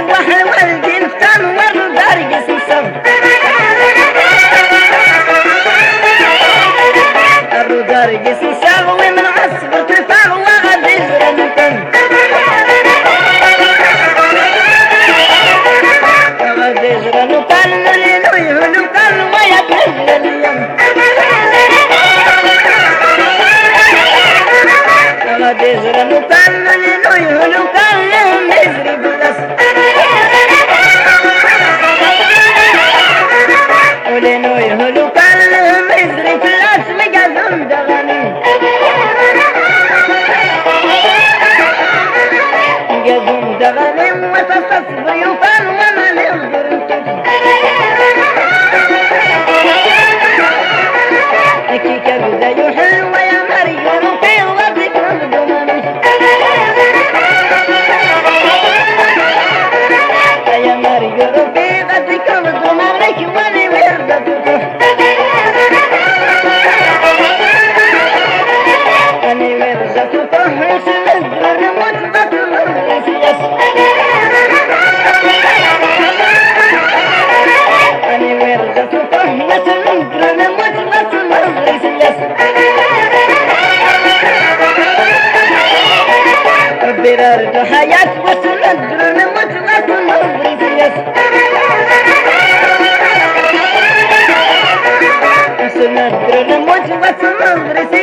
واحنا والدين تنور دارق سمسم الرو دارق سمسم birer de hayat basını dürünü mutlasını briziyes. Sınır dürünü mutlasını briziyes.